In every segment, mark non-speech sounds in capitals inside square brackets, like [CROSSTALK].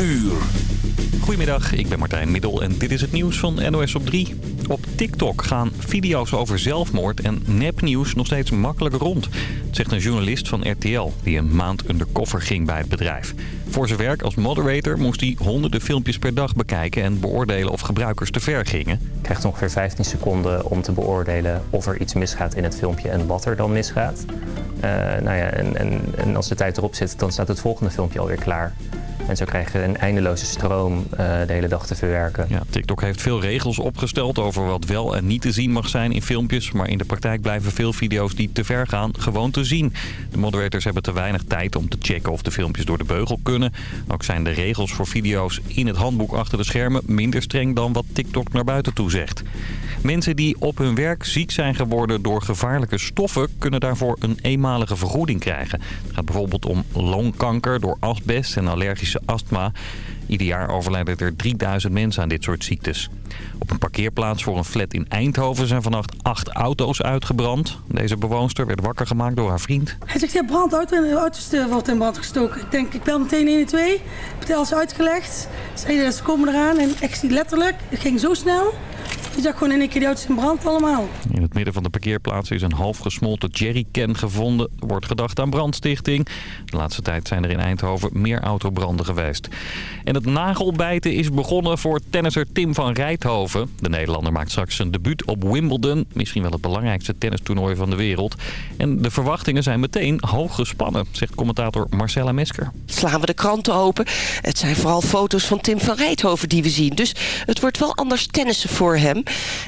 uur. Goedemiddag, ik ben Martijn Middel en dit is het nieuws van NOS op 3. Op TikTok gaan video's over zelfmoord en nepnieuws nog steeds makkelijk rond. zegt een journalist van RTL die een maand undercover ging bij het bedrijf. Voor zijn werk als moderator moest hij honderden filmpjes per dag bekijken... en beoordelen of gebruikers te ver gingen. Je krijgt ongeveer 15 seconden om te beoordelen of er iets misgaat in het filmpje en wat er dan misgaat. Uh, nou ja, en, en, en als de tijd erop zit, dan staat het volgende filmpje alweer klaar. En zo krijg je een eindeloze stroom uh, de hele dag te verwerken. Ja, TikTok heeft veel regels opgesteld over wat wel en niet te zien mag zijn in filmpjes. Maar in de praktijk blijven veel video's die te ver gaan gewoon te zien. De moderators hebben te weinig tijd om te checken of de filmpjes door de beugel kunnen. Ook zijn de regels voor video's in het handboek achter de schermen minder streng dan wat TikTok naar buiten toe zegt. Mensen die op hun werk ziek zijn geworden door gevaarlijke stoffen... kunnen daarvoor een eenmalige vergoeding krijgen. Het gaat bijvoorbeeld om longkanker door asbest en allergische astma. Ieder jaar overlijden er 3000 mensen aan dit soort ziektes. Op een parkeerplaats voor een flat in Eindhoven zijn vannacht acht auto's uitgebrand. Deze bewoonster werd wakker gemaakt door haar vriend. Hij zegt, ja, brandauto en de auto wordt in brand gestoken. Ik denk, ik bel meteen 112. Ik heb alles uitgelegd. Zeiden, ze komen eraan en echt letterlijk, het ging zo snel. Je zag gewoon in één keer die auto's in brand allemaal. In het midden van de parkeerplaats is een half gesmolten jerrycan gevonden. Er wordt gedacht aan brandstichting. De laatste tijd zijn er in Eindhoven meer autobranden geweest. En het nagelbijten is begonnen voor tennisser Tim van Rijthoven. De Nederlander maakt straks zijn debuut op Wimbledon. Misschien wel het belangrijkste tennistoernooi van de wereld. En de verwachtingen zijn meteen hoog gespannen, zegt commentator Marcella Mesker. Slaan we de kranten open. Het zijn vooral foto's van Tim van Rijthoven die we zien. Dus het wordt wel anders tennissen voor hem.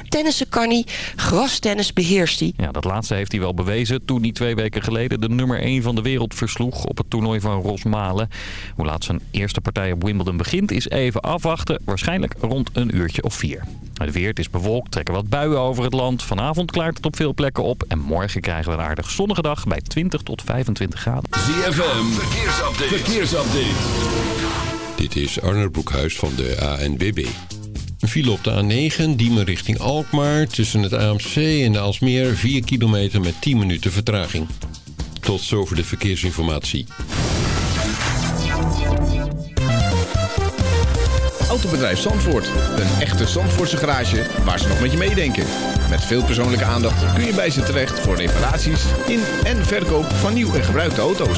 Tennissen kan hij, grastennis beheerst hij. Ja, dat laatste heeft hij wel bewezen toen hij twee weken geleden de nummer 1 van de wereld versloeg op het toernooi van Rosmalen. Hoe laat zijn eerste partij op Wimbledon begint is even afwachten. Waarschijnlijk rond een uurtje of vier. Het weer het is bewolkt, trekken wat buien over het land. Vanavond klaart het op veel plekken op. En morgen krijgen we een aardig zonnige dag bij 20 tot 25 graden. ZFM, verkeersupdate. verkeersupdate. Dit is Arnold Broekhuis van de ANWB. Een file op de A9, Diemen richting Alkmaar. Tussen het AMC en de Alsmeer 4 kilometer met 10 minuten vertraging. Tot zover de verkeersinformatie. Autobedrijf Zandvoort. Een echte Zandvoortse garage waar ze nog met je meedenken. Met veel persoonlijke aandacht kun je bij ze terecht voor reparaties in en verkoop van nieuw en gebruikte auto's.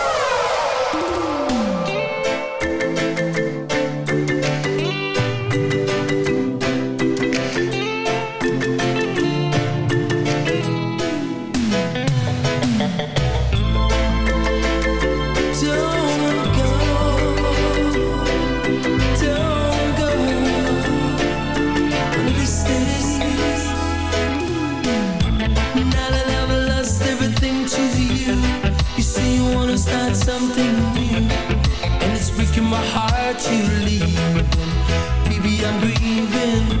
Even.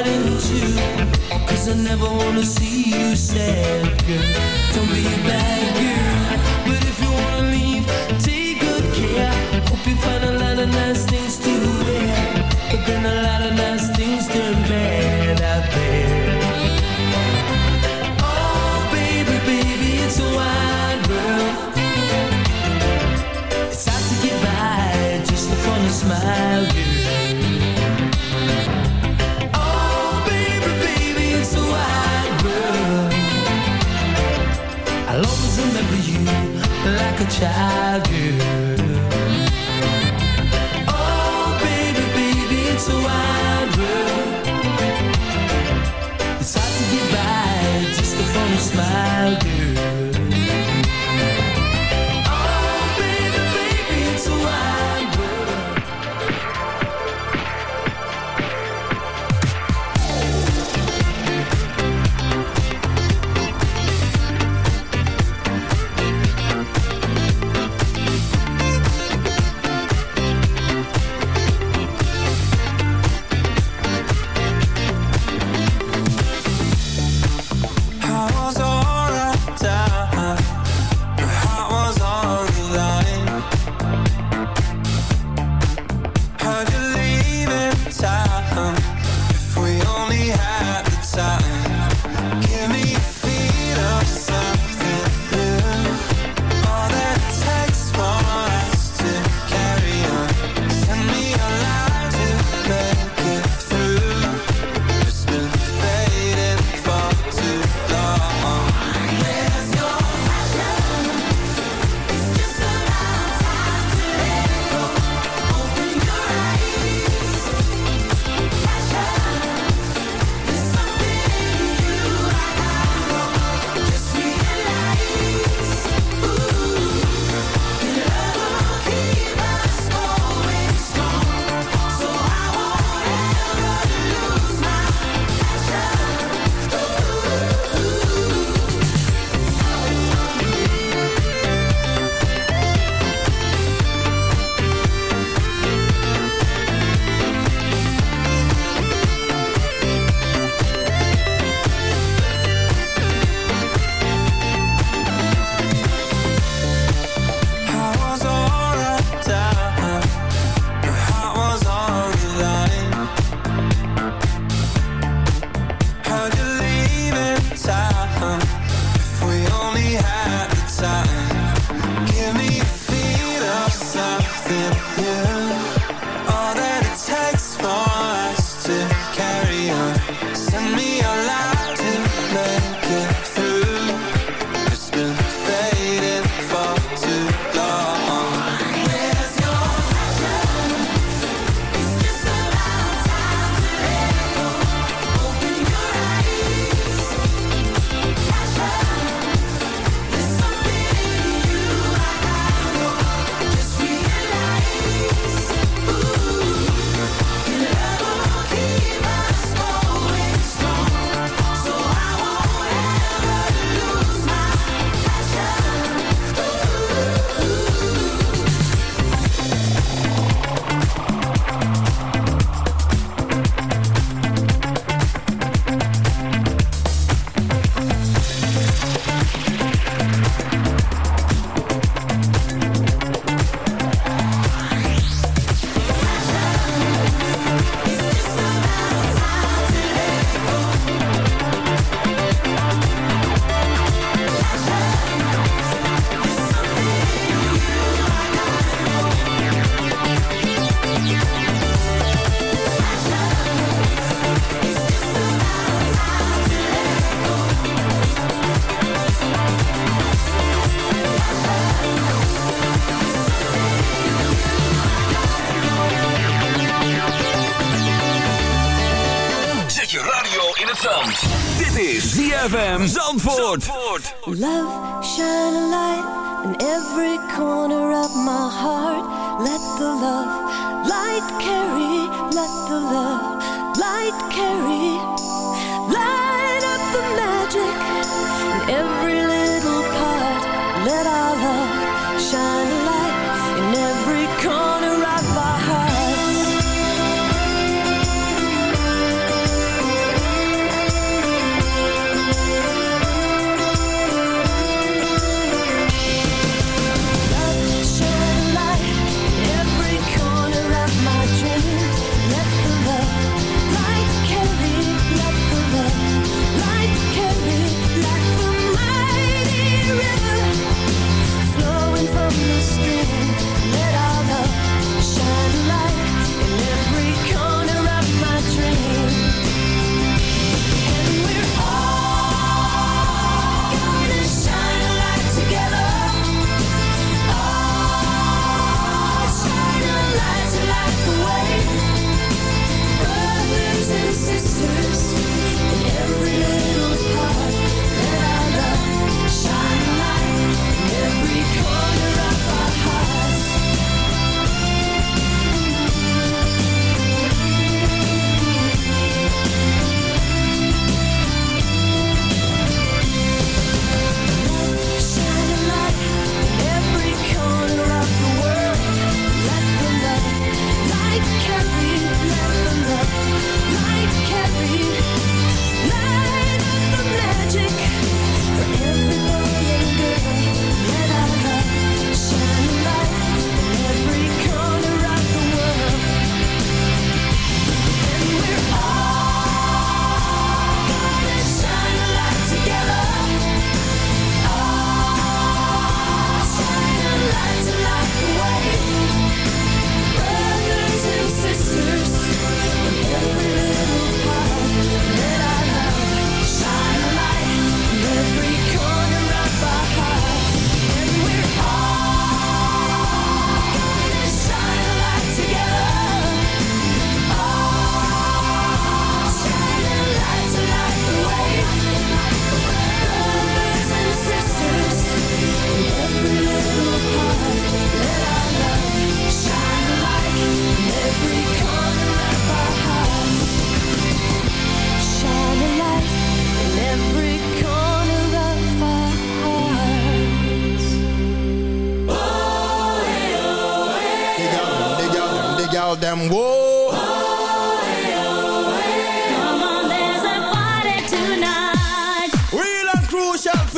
right into Cause I never wanna see you sad, girl love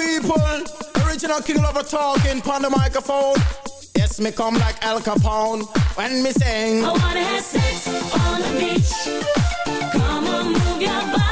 people. Original king lover talking on the microphone. Yes, me come like Al Capone when me sing. I wanna have sex on the beach. Come on, move your body.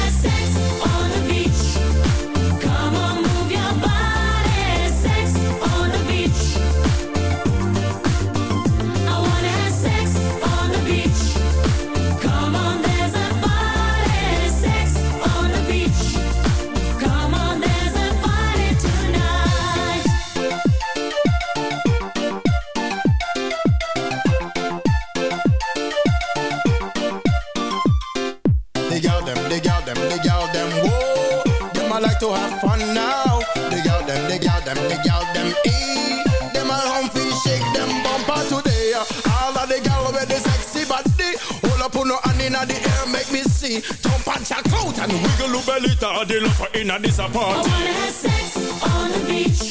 and wiggle your belly to the in a disappointment. I.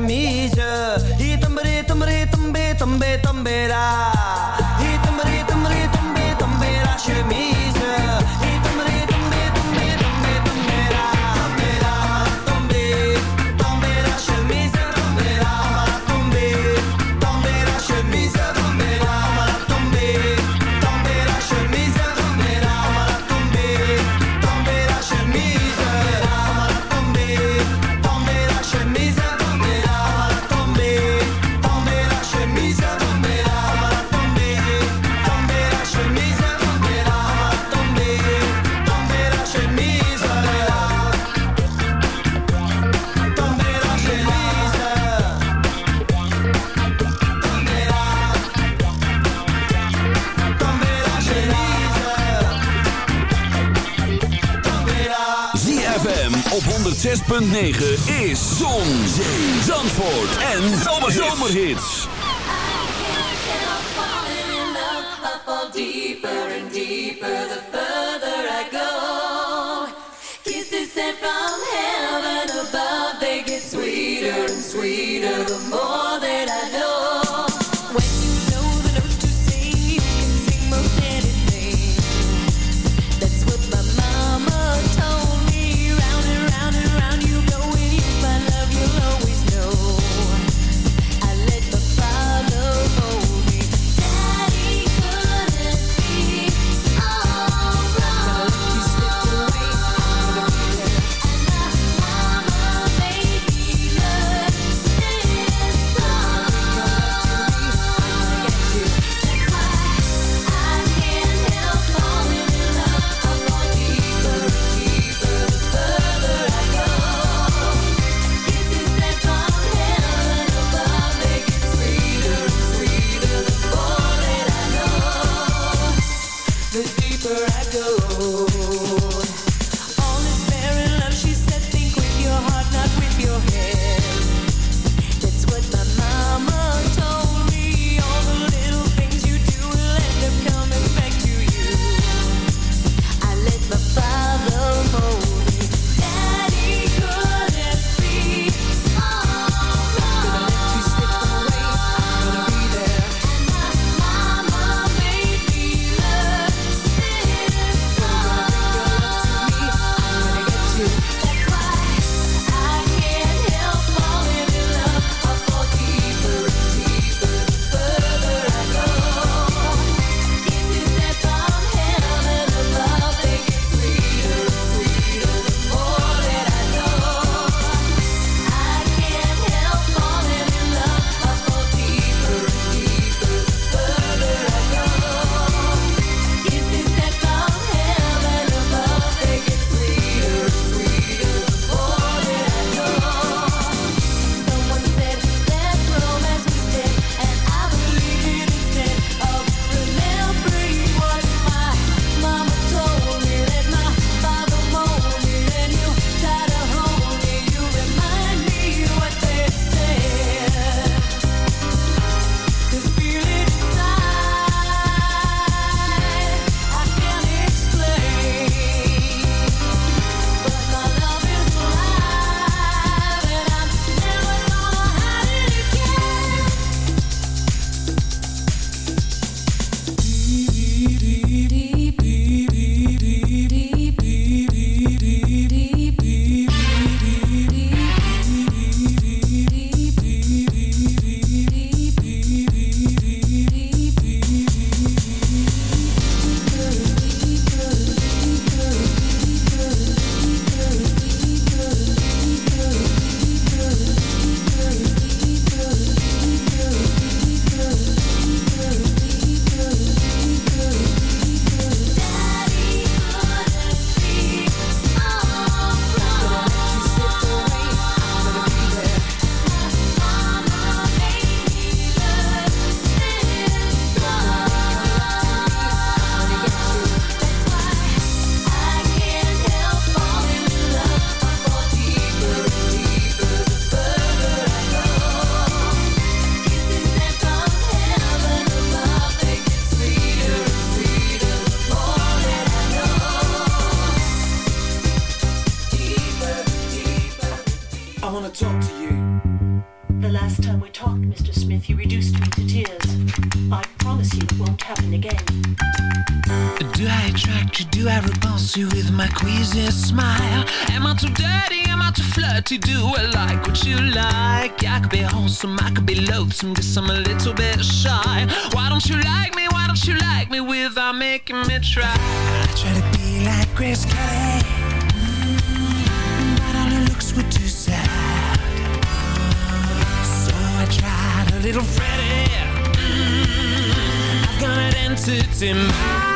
mise. Hier tambere, tambere, tambe, tambe, tambera. 106.9 is Zon, Zandvoort en Zomerhits. Deeper and deeper the further I go Kisses sent from heaven above They get sweeter and sweeter the more hopes and guess I'm a little bit shy Why don't you like me, why don't you like me without making me try I try to be like Grace Kelly mm. But all her looks were too sad So I tried a little Freddie mm. I've got an entity mind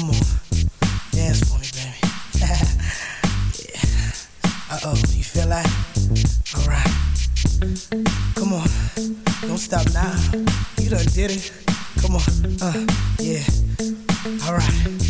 Come on. Dance for me, baby. [LAUGHS] yeah. Uh oh, you feel like? Alright. Come on. Don't stop now. You done did it. Come on. Uh, yeah. Alright.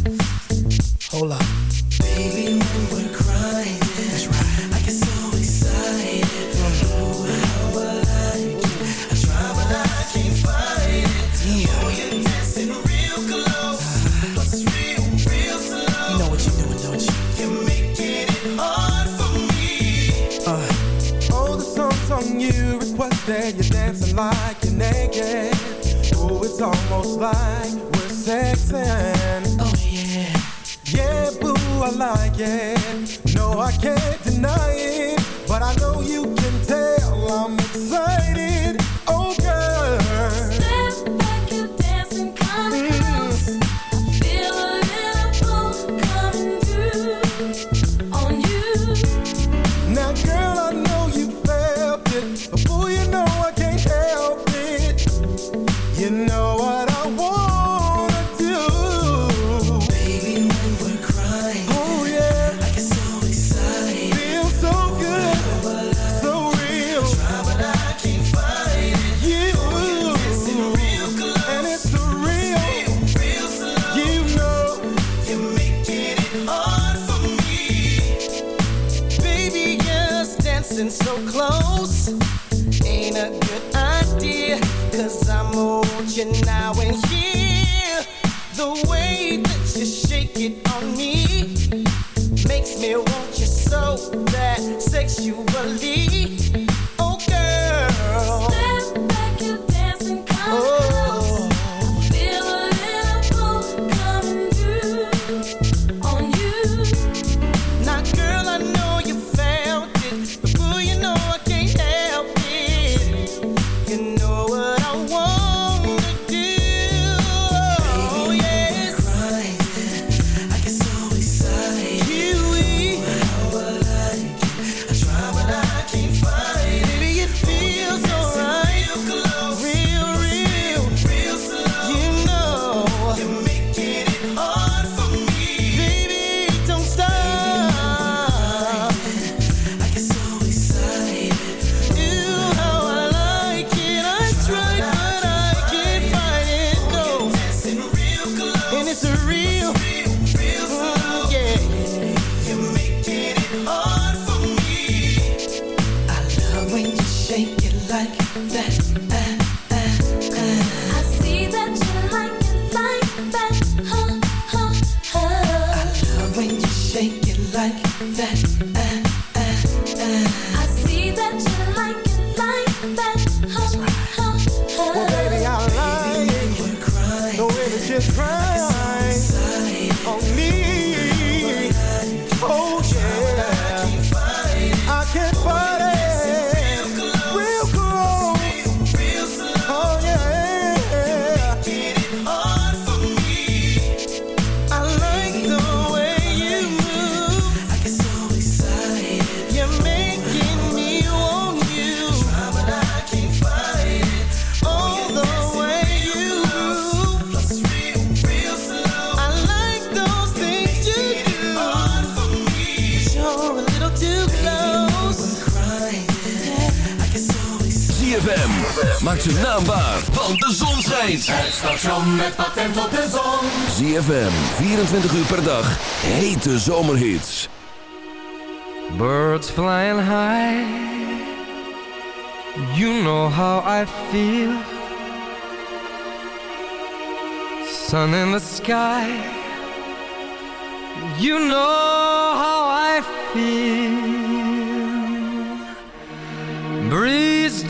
ZFM. Maak zijn naam waar, want de zon schijnt. Het station met patent op de zon. ZFM, 24 uur per dag. Hete zomerhits. Birds flying high, you know how I feel. Sun in the sky, you know how I feel. Breeze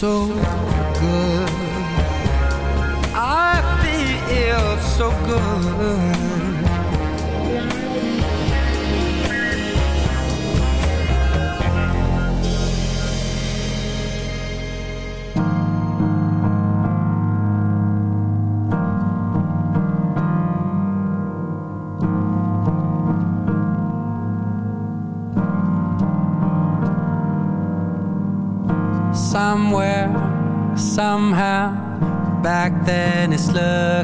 so good. I feel so good.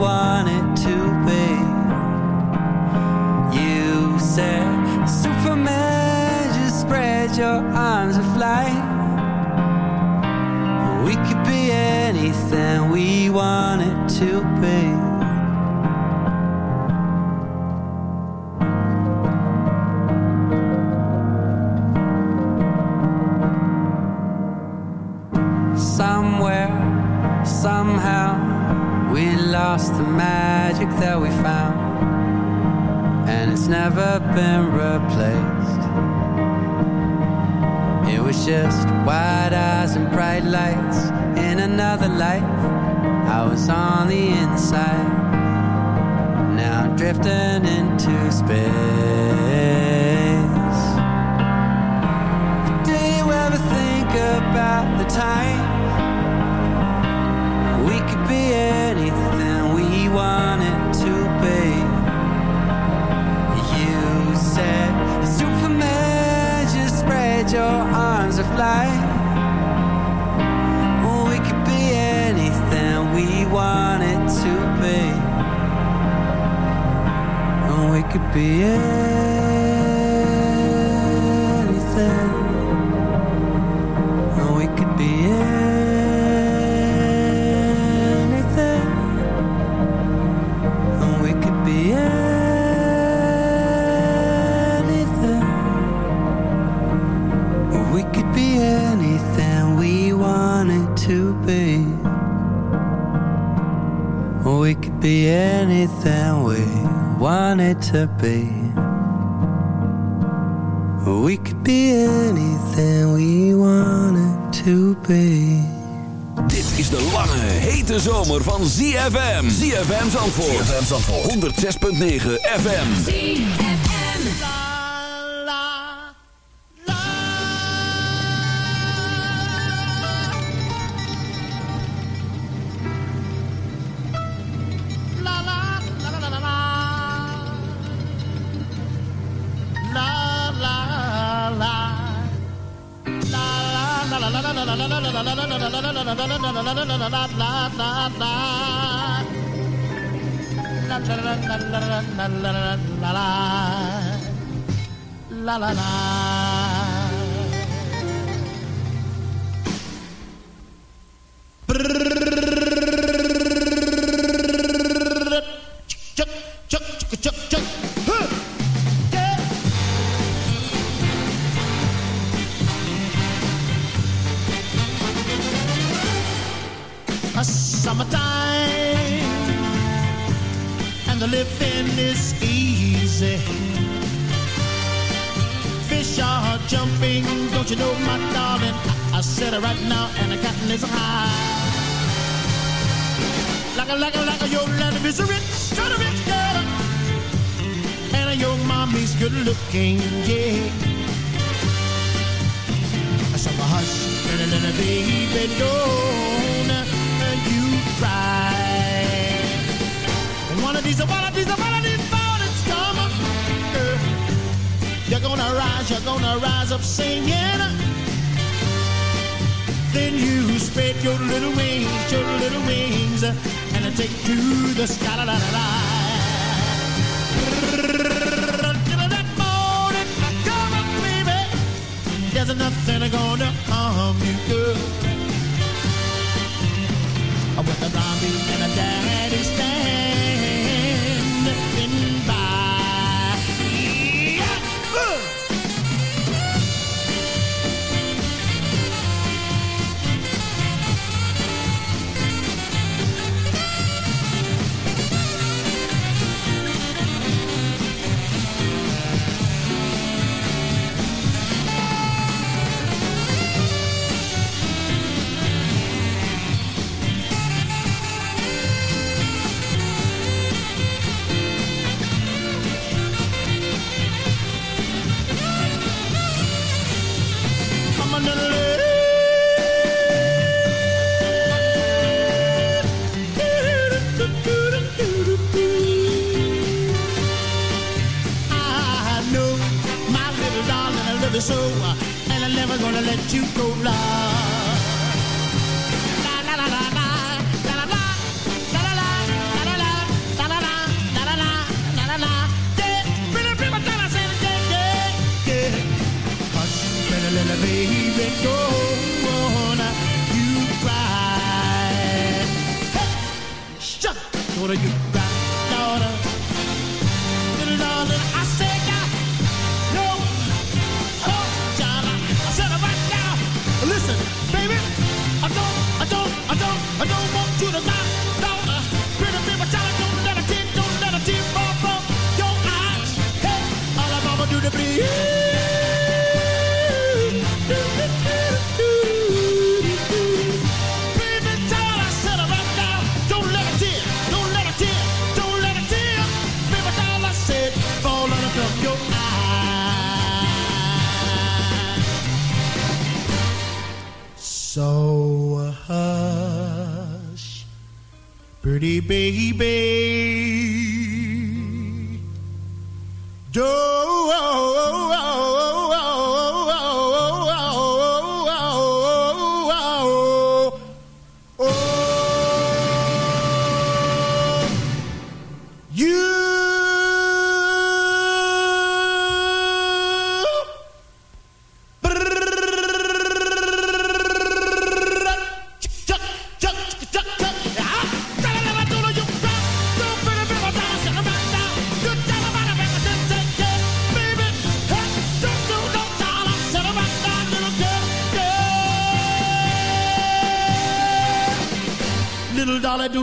we wanted to be? You said, Superman, just spread your arms and fly. We could be anything we wanted to be. Life. I was on the inside, now I'm drifting into space. Do you ever think about the time we could be anything we wanted to be? You said, Superman, just spread your could be anything. We could be anything. We could be anything. We could be anything we wanted to be. We could be anything we wanted to be. We could be anything we wanted to be. Dit is de lange, hete zomer van ZFM. ZFM Zandvoort. ZFM Zandvoort. 106.9 FM. La la la.